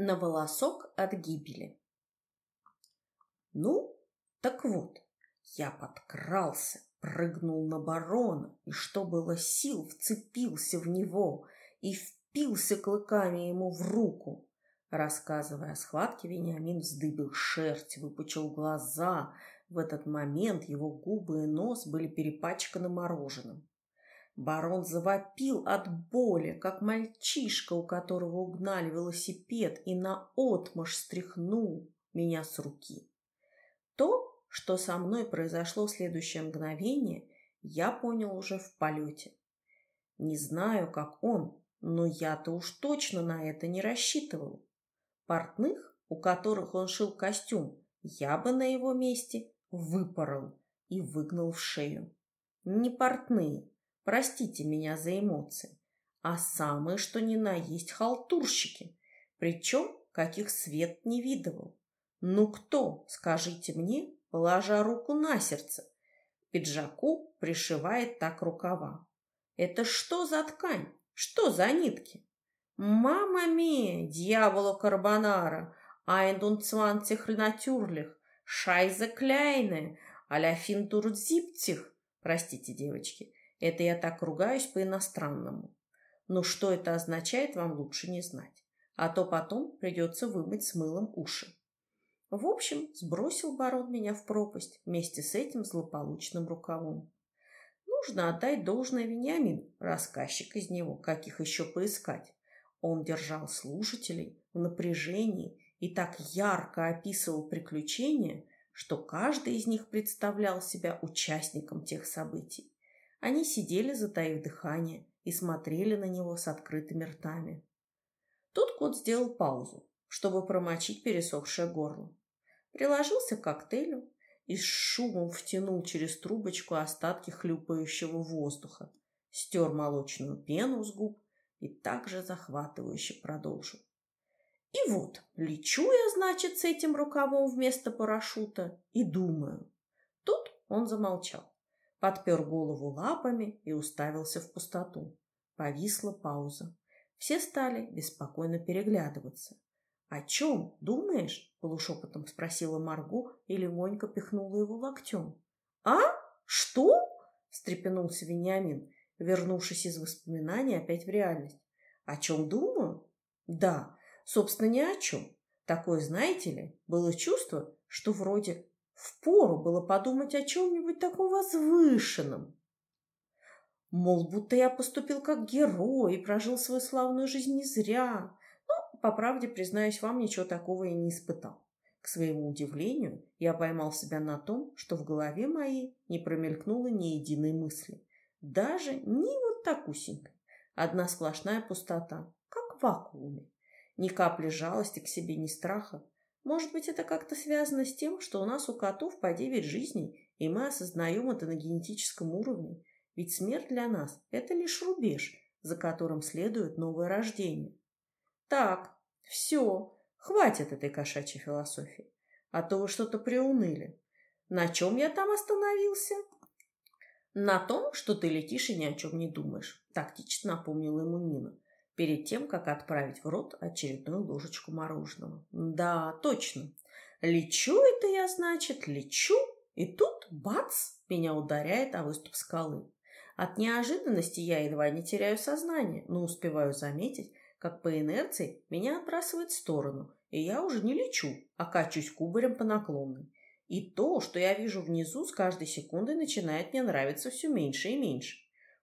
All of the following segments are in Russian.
на волосок от гибели. Ну, так вот, я подкрался, прыгнул на барона и, что было сил, вцепился в него и впился клыками ему в руку. Рассказывая о схватке, Вениамин вздыбил шерсть, выпучил глаза. В этот момент его губы и нос были перепачканы мороженым. Барон завопил от боли, как мальчишка, у которого угнали велосипед, и наотмашь стряхнул меня с руки. То, что со мной произошло в следующее мгновение, я понял уже в полете. Не знаю, как он, но я-то уж точно на это не рассчитывал. Портных, у которых он шил костюм, я бы на его месте выпорол и выгнал в шею. Не портные, Простите меня за эмоции. А самые, что ни на есть, халтурщики. Причем, каких свет не видывал. Ну кто, скажите мне, положа руку на сердце, пиджаку пришивает так рукава? Это что за ткань? Что за нитки? Мама ми, дьявола карбонара, айндун цвантих натюрлих, шайза кляйне, аля финтурдзиптих. Простите, девочки, это я так ругаюсь по-иностранному. Но что это означает, вам лучше не знать. А то потом придется вымыть с мылом уши. В общем, сбросил барон меня в пропасть вместе с этим злополучным рукавом. Нужно отдать должное Вениамину, рассказчик из него, каких еще поискать. Он держал слушателей в напряжении и так ярко описывал приключения, что каждый из них представлял себя участником тех событий. Они сидели, затаив дыхание, и смотрели на него с открытыми ртами. Тут кот сделал паузу, чтобы промочить пересохшее горло. Приложился к коктейлю и с шумом втянул через трубочку остатки хлюпающего воздуха, стер молочную пену с губ и также захватывающе продолжил. И вот, лечу я, значит, с этим рукавом вместо парашюта и думаю. Тут он замолчал подпер голову лапами и уставился в пустоту. Повисла пауза. Все стали беспокойно переглядываться. «О чем думаешь?» – полушепотом спросила Марго и легонько пихнула его локтем. «А? Что?» – встрепенулся Вениамин, вернувшись из воспоминаний опять в реальность. «О чем думаю?» «Да, собственно, ни о чем. Такое, знаете ли, было чувство, что вроде Впору было подумать о чем-нибудь таком возвышенном. Мол, будто я поступил как герой и прожил свою славную жизнь не зря. Но, по правде, признаюсь вам, ничего такого я не испытал. К своему удивлению, я поймал себя на том, что в голове моей не промелькнуло ни единой мысли. Даже ни вот такусенькой. Одна сплошная пустота, как в вакууме. Ни капли жалости к себе, ни страха. Может быть, это как-то связано с тем, что у нас у котов по девять жизней, и мы осознаем это на генетическом уровне. Ведь смерть для нас – это лишь рубеж, за которым следует новое рождение. Так, все, хватит этой кошачьей философии. А то вы что-то приуныли. На чем я там остановился? На том, что ты летишь и ни о чем не думаешь, тактично напомнила ему Нина перед тем, как отправить в рот очередную ложечку мороженого. Да, точно. Лечу это я, значит, лечу, и тут, бац, меня ударяет о выступ скалы. От неожиданности я едва не теряю сознание, но успеваю заметить, как по инерции меня отбрасывает в сторону, и я уже не лечу, а качусь кубарем по наклонной. И то, что я вижу внизу, с каждой секундой начинает мне нравиться все меньше и меньше.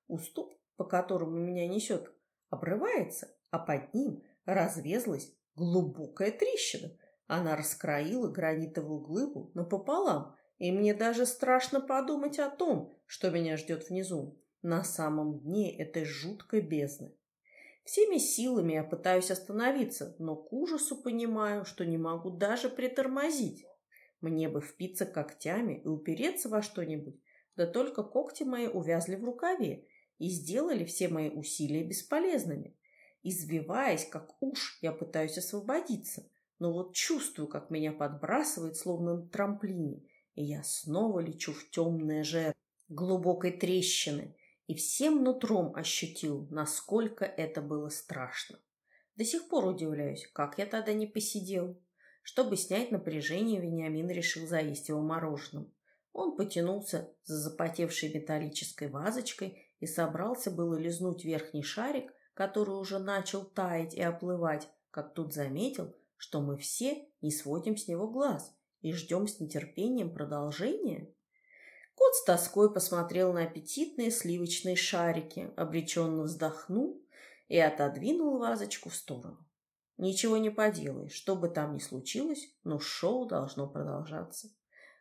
Уступ, по которому меня несет обрывается, а под ним разрезалась глубокая трещина. Она раскроила гранитовую глыбу напополам, и мне даже страшно подумать о том, что меня ждет внизу, на самом дне этой жуткой бездны. Всеми силами я пытаюсь остановиться, но к ужасу понимаю, что не могу даже притормозить. Мне бы впиться когтями и упереться во что-нибудь, да только когти мои увязли в рукаве, и сделали все мои усилия бесполезными. Извиваясь, как уж, я пытаюсь освободиться, но вот чувствую, как меня подбрасывает, словно на трамплине, и я снова лечу в темное жерло глубокой трещины, и всем нутром ощутил, насколько это было страшно. До сих пор удивляюсь, как я тогда не посидел. Чтобы снять напряжение, Вениамин решил заесть его мороженым. Он потянулся за запотевшей металлической вазочкой и собрался было лизнуть верхний шарик, который уже начал таять и оплывать, как тут заметил, что мы все не сводим с него глаз и ждем с нетерпением продолжения. Кот с тоской посмотрел на аппетитные сливочные шарики, обреченно вздохнул и отодвинул вазочку в сторону. Ничего не поделаешь, что бы там ни случилось, но шоу должно продолжаться.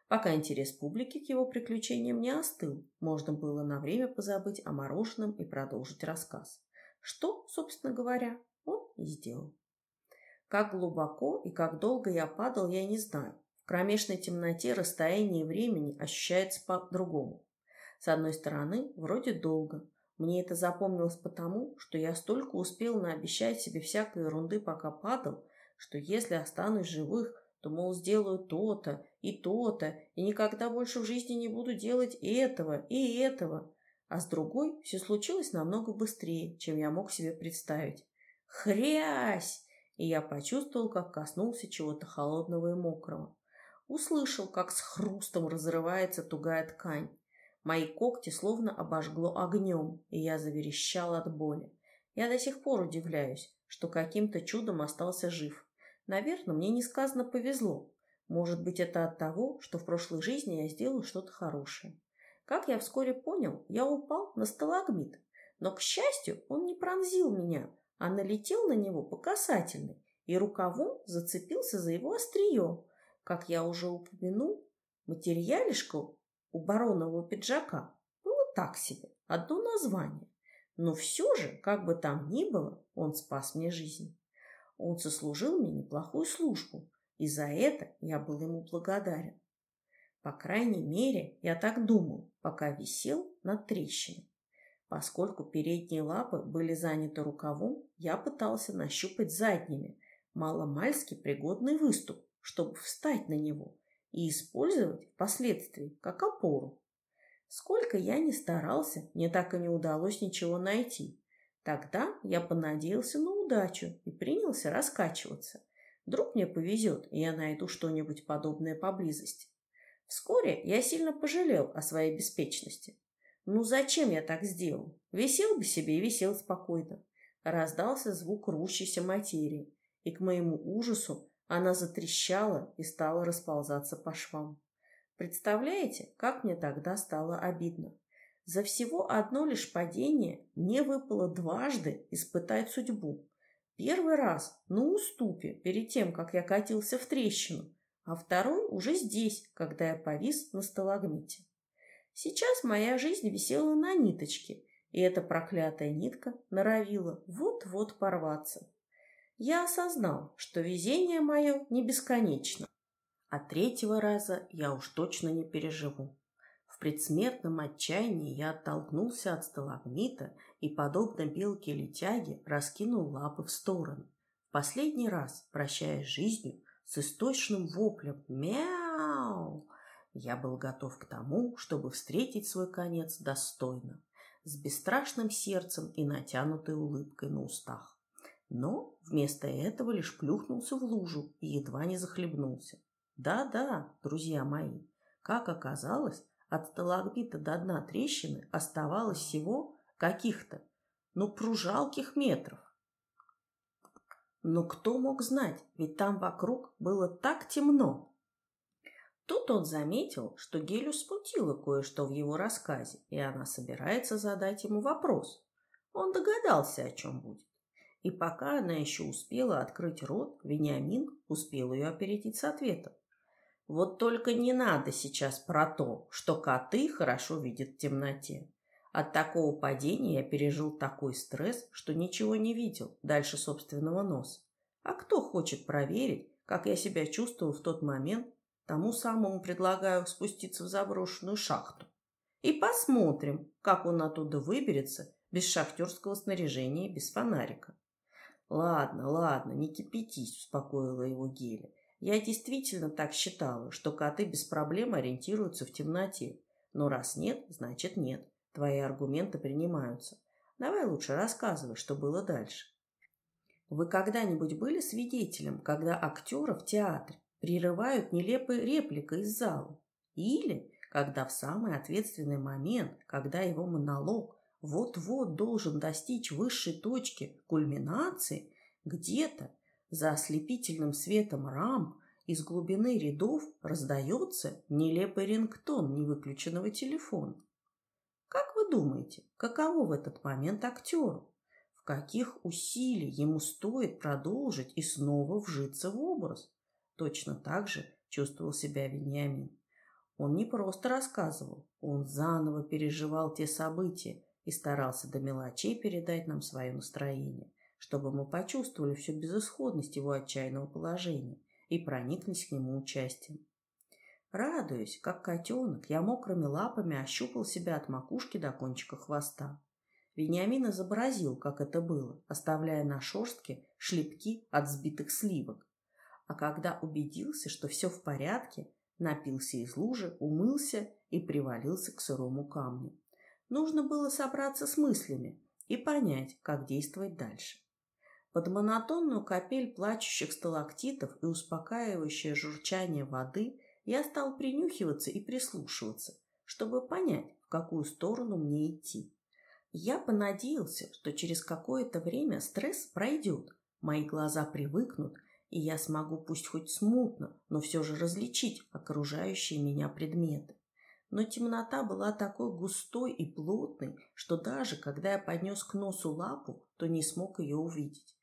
Пока интерес публики к его приключениям не остыл, можно было на время позабыть о мороженом и продолжить рассказ. Что, собственно говоря, он и сделал. Как глубоко и как долго я падал, я не знаю. В кромешной темноте расстояние времени ощущается по-другому. С одной стороны, вроде долго. Мне это запомнилось потому, что я столько успел наобещать себе всякой ерунды, пока падал, что если останусь живых, то, мол, сделаю то-то и то-то, и никогда больше в жизни не буду делать и этого, и этого. А с другой все случилось намного быстрее, чем я мог себе представить. Хрясь! И я почувствовал, как коснулся чего-то холодного и мокрого. Услышал, как с хрустом разрывается тугая ткань. Мои когти словно обожгло огнем, и я заверещал от боли. Я до сих пор удивляюсь, что каким-то чудом остался жив. Наверное, мне несказанно повезло. Может быть, это от того, что в прошлой жизни я сделал что-то хорошее. Как я вскоре понял, я упал на сталагмит. Но, к счастью, он не пронзил меня, а налетел на него по касательной и рукавом зацепился за его острие, как я уже упомянул, материалишко у баронового пиджака было так себе, одно название. Но все же, как бы там ни было, он спас мне жизнь. Он сослужил мне неплохую службу, и за это я был ему благодарен. По крайней мере, я так думал, пока висел над трещиной. Поскольку передние лапы были заняты рукавом, я пытался нащупать задними маломальски пригодный выступ, чтобы встать на него и использовать впоследствии как опору. Сколько я ни старался, мне так и не удалось ничего найти. Тогда я понадеялся на удачу и принялся раскачиваться. Вдруг мне повезет, и я найду что-нибудь подобное поблизости. Вскоре я сильно пожалел о своей беспечности. Ну зачем я так сделал? Висел бы себе и висел спокойно. Раздался звук рущейся материи, и к моему ужасу она затрещала и стала расползаться по швам. Представляете, как мне тогда стало обидно? За всего одно лишь падение мне выпало дважды испытать судьбу. Первый раз на уступе, перед тем, как я катился в трещину, а второй уже здесь, когда я повис на сталагмите. Сейчас моя жизнь висела на ниточке, и эта проклятая нитка норовила вот-вот порваться я осознал, что везение мое не бесконечно, а третьего раза я уж точно не переживу. Предсмертном отчаянии я оттолкнулся от сталагмита и, подобно белке-летяге, раскинул лапы в стороны. В последний раз, прощаясь жизнью, с источным воплем «Мяу!», я был готов к тому, чтобы встретить свой конец достойно, с бесстрашным сердцем и натянутой улыбкой на устах но вместо этого лишь плюхнулся в лужу и едва не захлебнулся. Да-да, друзья мои, как оказалось, от сталагмита до дна трещины оставалось всего каких-то, ну, пружалких метров. Но кто мог знать, ведь там вокруг было так темно. Тут он заметил, что Гелю смутило кое-что в его рассказе, и она собирается задать ему вопрос. Он догадался, о чем будет. И пока она еще успела открыть рот, Вениамин успел ее опередить с ответом. Вот только не надо сейчас про то, что коты хорошо видят в темноте. От такого падения я пережил такой стресс, что ничего не видел дальше собственного носа. А кто хочет проверить, как я себя чувствовал в тот момент, тому самому предлагаю спуститься в заброшенную шахту. И посмотрим, как он оттуда выберется без шахтерского снаряжения и без фонарика. «Ладно, ладно, не кипятись», — успокоила его Геля. «Я действительно так считала, что коты без проблем ориентируются в темноте. Но раз нет, значит нет. Твои аргументы принимаются. Давай лучше рассказывай, что было дальше». Вы когда-нибудь были свидетелем, когда актера в театре прерывают нелепой репликой из зала? Или когда в самый ответственный момент, когда его монолог вот-вот должен достичь высшей точки кульминации, где-то за ослепительным светом рам из глубины рядов раздается нелепый рингтон невыключенного телефона. Как вы думаете, каково в этот момент актеру? В каких усилий ему стоит продолжить и снова вжиться в образ? Точно так же чувствовал себя Вениамин. Он не просто рассказывал, он заново переживал те события и старался до мелочей передать нам свое настроение, чтобы мы почувствовали всю безысходность его отчаянного положения и прониклись к нему участием. Радуясь, как котенок, я мокрыми лапами ощупал себя от макушки до кончика хвоста. Вениамин изобразил, как это было, оставляя на шерстке шлепки от сбитых сливок. А когда убедился, что все в порядке, напился из лужи, умылся и привалился к сырому камню. Нужно было собраться с мыслями и понять, как действовать дальше. Под монотонную капель плачущих сталактитов и успокаивающее журчание воды я стал принюхиваться и прислушиваться, чтобы понять, в какую сторону мне идти. Я понадеялся, что через какое-то время стресс пройдет, мои глаза привыкнут, и я смогу пусть хоть смутно, но все же различить окружающие меня предметы. Но темнота была такой густой и плотной, что даже когда я поднес к носу лапу, то не смог ее увидеть.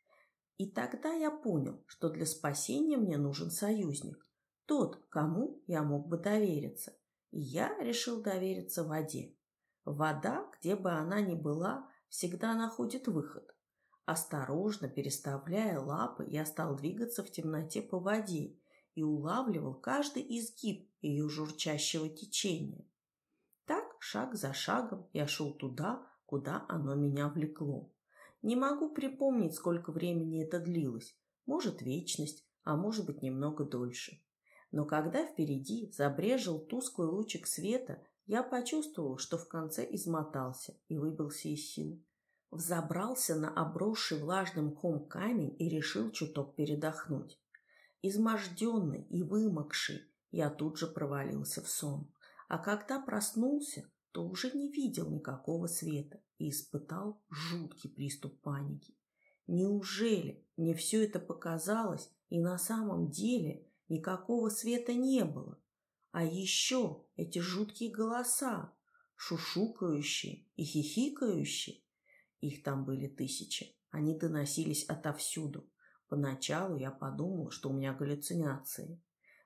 И тогда я понял, что для спасения мне нужен союзник. Тот, кому я мог бы довериться. И я решил довериться воде. Вода, где бы она ни была, всегда находит выход. Осторожно переставляя лапы, я стал двигаться в темноте по воде и улавливал каждый изгиб ее журчащего течения. Так, шаг за шагом, я шел туда, куда оно меня влекло. Не могу припомнить, сколько времени это длилось. Может, вечность, а может быть, немного дольше. Но когда впереди забрежил тусклый лучик света, я почувствовал, что в конце измотался и выбился из сил. Взобрался на обросший влажным мхом камень и решил чуток передохнуть. Изможденный и вымокший, я тут же провалился в сон. А когда проснулся, то уже не видел никакого света и испытал жуткий приступ паники. Неужели мне все это показалось, и на самом деле никакого света не было? А еще эти жуткие голоса, шушукающие и хихикающие. Их там были тысячи, они доносились отовсюду. Поначалу я подумал, что у меня галлюцинации.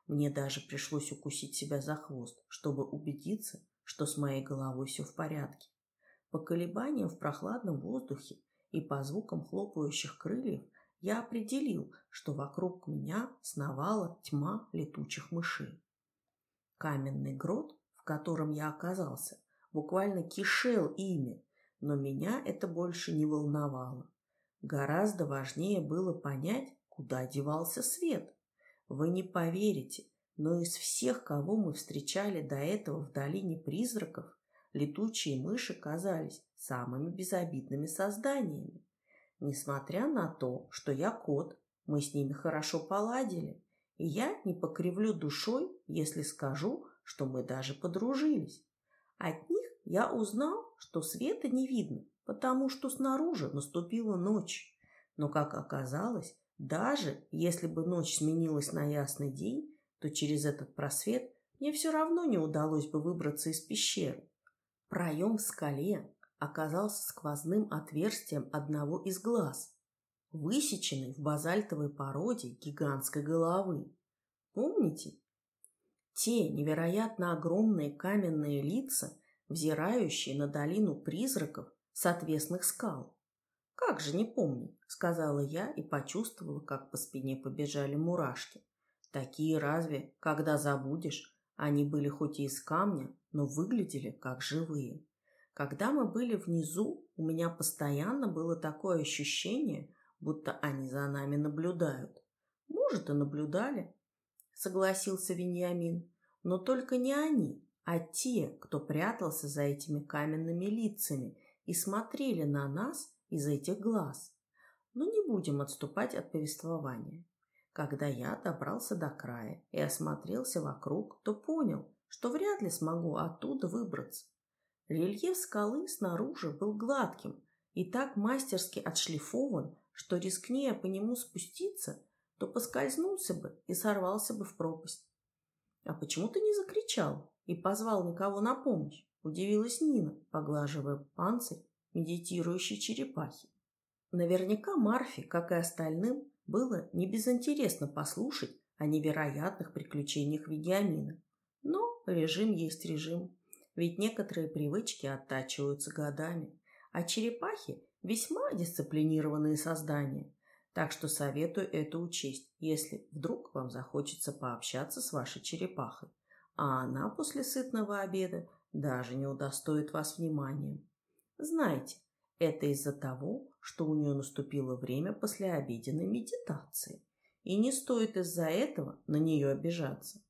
Мне даже пришлось укусить себя за хвост, чтобы убедиться, что с моей головой все в порядке. По колебаниям в прохладном воздухе и по звукам хлопающих крыльев я определил, что вокруг меня сновала тьма летучих мышей. Каменный грот, в котором я оказался, буквально кишел ими, но меня это больше не волновало. Гораздо важнее было понять, куда девался свет. Вы не поверите, но из всех, кого мы встречали до этого в долине призраков, летучие мыши казались самыми безобидными созданиями. Несмотря на то, что я кот, мы с ними хорошо поладили, и я не покривлю душой, если скажу, что мы даже подружились. От них я узнал, что света не видно, потому что снаружи наступила ночь. Но, как оказалось, даже если бы ночь сменилась на ясный день, то через этот просвет мне все равно не удалось бы выбраться из пещеры. Проем в скале оказался сквозным отверстием одного из глаз, высеченный в базальтовой породе гигантской головы. Помните? Те невероятно огромные каменные лица, взирающие на долину призраков с отвесных скал. «Как же не помню», — сказала я и почувствовала, как по спине побежали мурашки. Такие разве, когда забудешь, они были хоть и из камня, но выглядели как живые. Когда мы были внизу, у меня постоянно было такое ощущение, будто они за нами наблюдают. Может, и наблюдали, согласился Вениамин, но только не они, а те, кто прятался за этими каменными лицами и смотрели на нас из этих глаз. Но не будем отступать от повествования. Когда я добрался до края и осмотрелся вокруг, то понял, что вряд ли смогу оттуда выбраться. Рельеф скалы снаружи был гладким и так мастерски отшлифован, что рискнее по нему спуститься, то поскользнулся бы и сорвался бы в пропасть. «А почему ты не закричал и позвал никого на помощь?» – удивилась Нина, поглаживая панцирь медитирующей черепахи. Наверняка Марфе, как и остальным, было не безинтересно послушать о невероятных приключениях Вегиамина. Но режим есть режим, ведь некоторые привычки оттачиваются годами, а черепахи – весьма дисциплинированные создания, так что советую это учесть, если вдруг вам захочется пообщаться с вашей черепахой, а она после сытного обеда даже не удостоит вас вниманием. Знаете, это из-за того, что у нее наступило время послеобеденной медитации, и не стоит из-за этого на нее обижаться.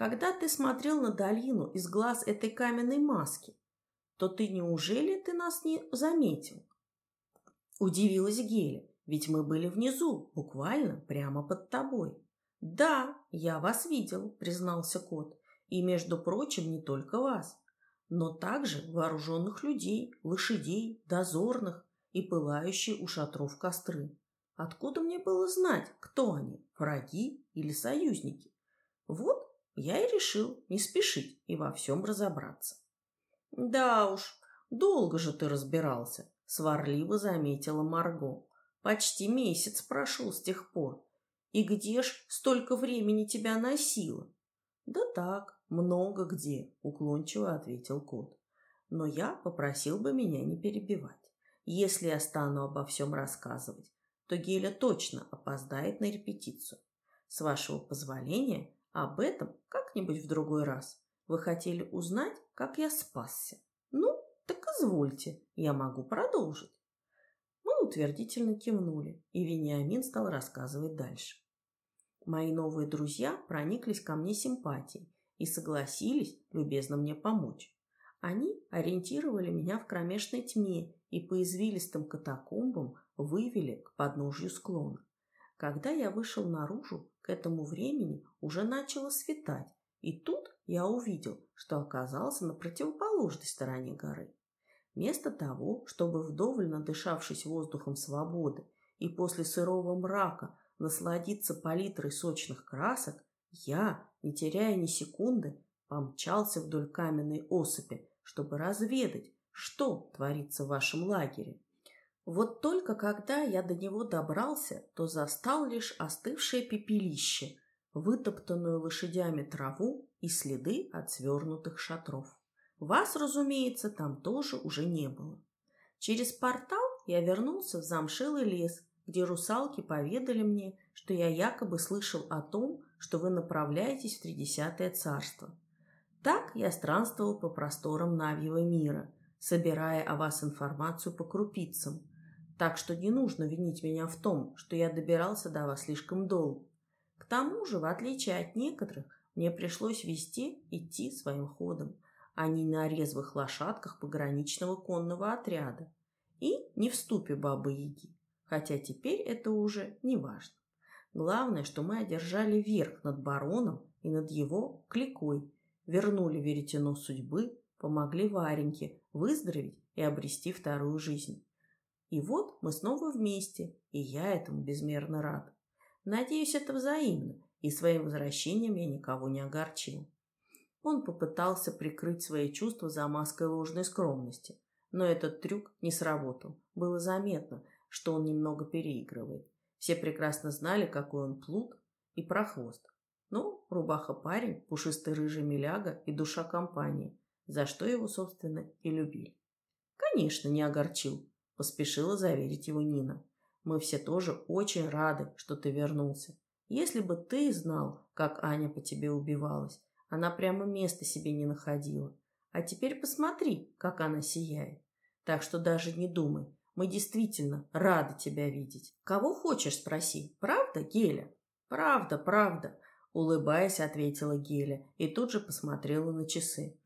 Когда ты смотрел на долину из глаз этой каменной маски, то ты неужели ты нас не заметил? Удивилась Геля, ведь мы были внизу, буквально прямо под тобой. Да, я вас видел, признался кот, и, между прочим, не только вас но также вооруженных людей, лошадей, дозорных и пылающие у шатров костры. Откуда мне было знать, кто они, враги или союзники? Вот я и решил не спешить и во всем разобраться. Да уж, долго же ты разбирался, сварливо заметила Марго. Почти месяц прошел с тех пор. И где ж столько времени тебя носило? Да так, много где, уклончиво ответил кот. Но я попросил бы меня не перебивать. Если я стану обо всем рассказывать, то Геля точно опоздает на репетицию. С вашего позволения, об этом как-нибудь в другой раз. Вы хотели узнать, как я спасся? Ну, так извольте, я могу продолжить. Мы утвердительно кивнули, и Вениамин стал рассказывать дальше. Мои новые друзья прониклись ко мне симпатией и согласились любезно мне помочь. Они ориентировали меня в кромешной тьме и по извилистым катакомбам вывели к подножью склона. Когда я вышел наружу, к этому времени уже начало светать, и тут я увидел, что оказался на противоположной стороне горы. Вместо того, чтобы вдоволь надышавшись воздухом свободы и после сырого мрака насладиться палитрой сочных красок, я, не теряя ни секунды, помчался вдоль каменной осыпи, чтобы разведать, что творится в вашем лагере. Вот только когда я до него добрался, то застал лишь остывшее пепелище, вытоптанную лошадями траву и следы от свернутых шатров. Вас, разумеется, там тоже уже не было. Через портал я вернулся в замшилый лес, где русалки поведали мне, что я якобы слышал о том, что вы направляетесь в Тридесятое царство. Так я странствовал по просторам Навьего мира, собирая о вас информацию по крупицам. Так что не нужно винить меня в том, что я добирался до вас слишком долго. К тому же, в отличие от некоторых, мне пришлось вести идти своим ходом, а не на резвых лошадках пограничного конного отряда. И не в ступе бабы-яги, хотя теперь это уже не важно. Главное, что мы одержали верх над бароном и над его кликой, вернули веретено судьбы, помогли Вареньке выздороветь и обрести вторую жизнь. И вот мы снова вместе, и я этому безмерно рад. Надеюсь, это взаимно, и своим возвращением я никого не огорчил. Он попытался прикрыть свои чувства за маской ложной скромности, но этот трюк не сработал. Было заметно, что он немного переигрывает. Все прекрасно знали, какой он плут и прохвост. Ну, рубаха парень, пушистый рыжий миляга и душа компании, за что его, собственно, и любили. Конечно, не огорчил, поспешила заверить его Нина. Мы все тоже очень рады, что ты вернулся. Если бы ты знал, как Аня по тебе убивалась, она прямо места себе не находила. А теперь посмотри, как она сияет. Так что даже не думай, мы действительно рады тебя видеть. Кого хочешь, спроси. Правда, Геля? Правда, правда, улыбаясь, ответила Геля и тут же посмотрела на часы.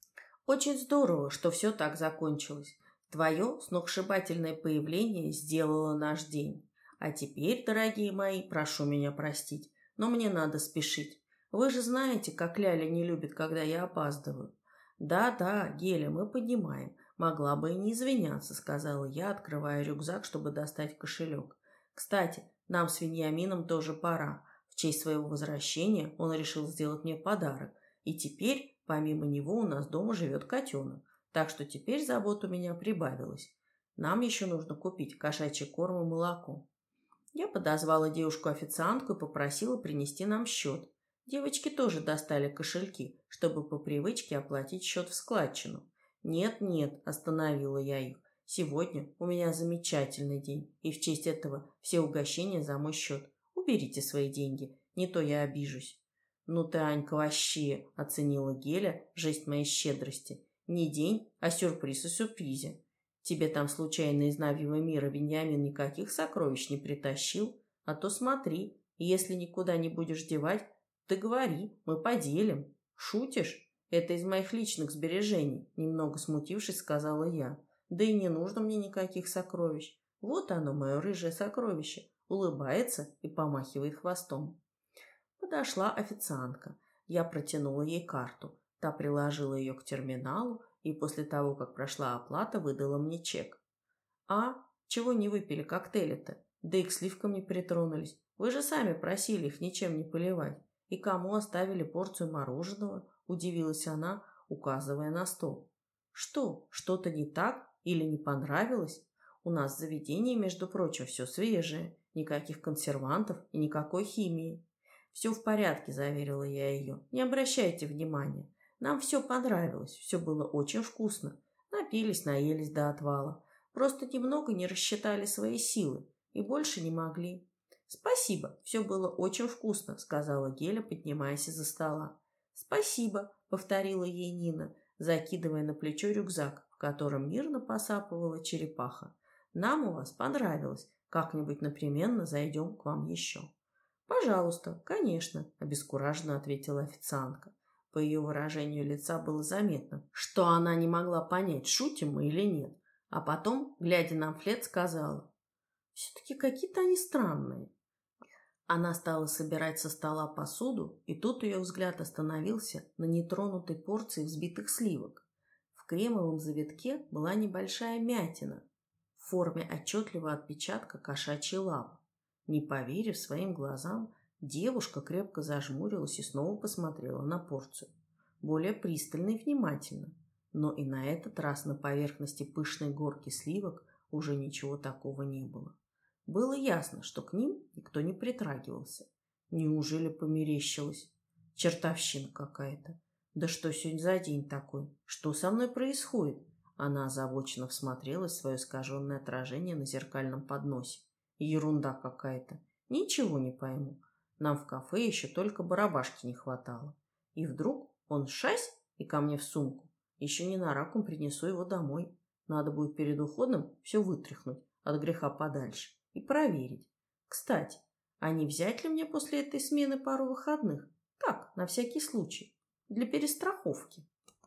Очень здорово, что все так закончилось. Твое сногсшибательное появление сделало наш день. А теперь, дорогие мои, прошу меня простить, но мне надо спешить. Вы же знаете, как Ляля не любит, когда я опаздываю. Да-да, Геля, мы поднимаем. Могла бы и не извиняться, сказала я, открывая рюкзак, чтобы достать кошелек. Кстати, нам с Веньямином тоже пора. В честь своего возвращения он решил сделать мне подарок. И теперь, помимо него, у нас дома живет котенок. Так что теперь забот у меня прибавилось. Нам еще нужно купить кошачий корм и молоко. Я подозвала девушку-официантку и попросила принести нам счет. Девочки тоже достали кошельки, чтобы по привычке оплатить счет в складчину. «Нет-нет», – остановила я их. «Сегодня у меня замечательный день, и в честь этого все угощения за мой счет. Уберите свои деньги, не то я обижусь». «Ну ты, Анька, вообще!» – оценила Геля жесть моей щедрости. Не день, а сюрприз о сюрпризе. Тебе там случайно из Навьего мира Вениамин никаких сокровищ не притащил? А то смотри, если никуда не будешь девать, ты говори, мы поделим. Шутишь? Это из моих личных сбережений, немного смутившись, сказала я. Да и не нужно мне никаких сокровищ. Вот оно, мое рыжее сокровище. Улыбается и помахивает хвостом. Подошла официантка. Я протянула ей карту. Та приложила ее к терминалу и после того, как прошла оплата, выдала мне чек. «А, чего не выпили коктейли-то? Да и к сливкам не притронулись. Вы же сами просили их ничем не поливать. И кому оставили порцию мороженого?» – удивилась она, указывая на стол. «Что, что-то не так или не понравилось? У нас в заведении, между прочим, все свежее, никаких консервантов и никакой химии». «Все в порядке», – заверила я ее. «Не обращайте внимания. Нам все понравилось, все было очень вкусно. Напились, наелись до отвала. Просто немного не рассчитали свои силы и больше не могли. «Спасибо, все было очень вкусно», — сказала Геля, поднимаясь из-за стола. «Спасибо», — повторила ей Нина, закидывая на плечо рюкзак, в котором мирно посапывала черепаха. «Нам у вас понравилось. Как-нибудь непременно зайдем к вам еще». «Пожалуйста, конечно», — обескураженно ответила официантка. По ее выражению лица было заметно, что она не могла понять, шутим мы или нет. А потом, глядя на флет, сказала, «Все-таки какие-то они странные». Она стала собирать со стола посуду, и тут ее взгляд остановился на нетронутой порции взбитых сливок. В кремовом завитке была небольшая мятина в форме отчетливого отпечатка кошачьей лапы. Не поверив своим глазам, Девушка крепко зажмурилась и снова посмотрела на порцию. Более пристально и внимательно. Но и на этот раз на поверхности пышной горки сливок уже ничего такого не было. Было ясно, что к ним никто не притрагивался. Неужели померещилось? Чертовщина какая-то. Да что сегодня за день такой? Что со мной происходит? Она озабоченно всмотрелась в свое искаженное отражение на зеркальном подносе. Ерунда какая-то. Ничего не пойму. Нам в кафе еще только барабашки не хватало. И вдруг он шась и ко мне в сумку. Еще не на раком принесу его домой. Надо будет перед уходом все вытряхнуть от греха подальше и проверить. Кстати, а не взять ли мне после этой смены пару выходных? Так, на всякий случай, для перестраховки.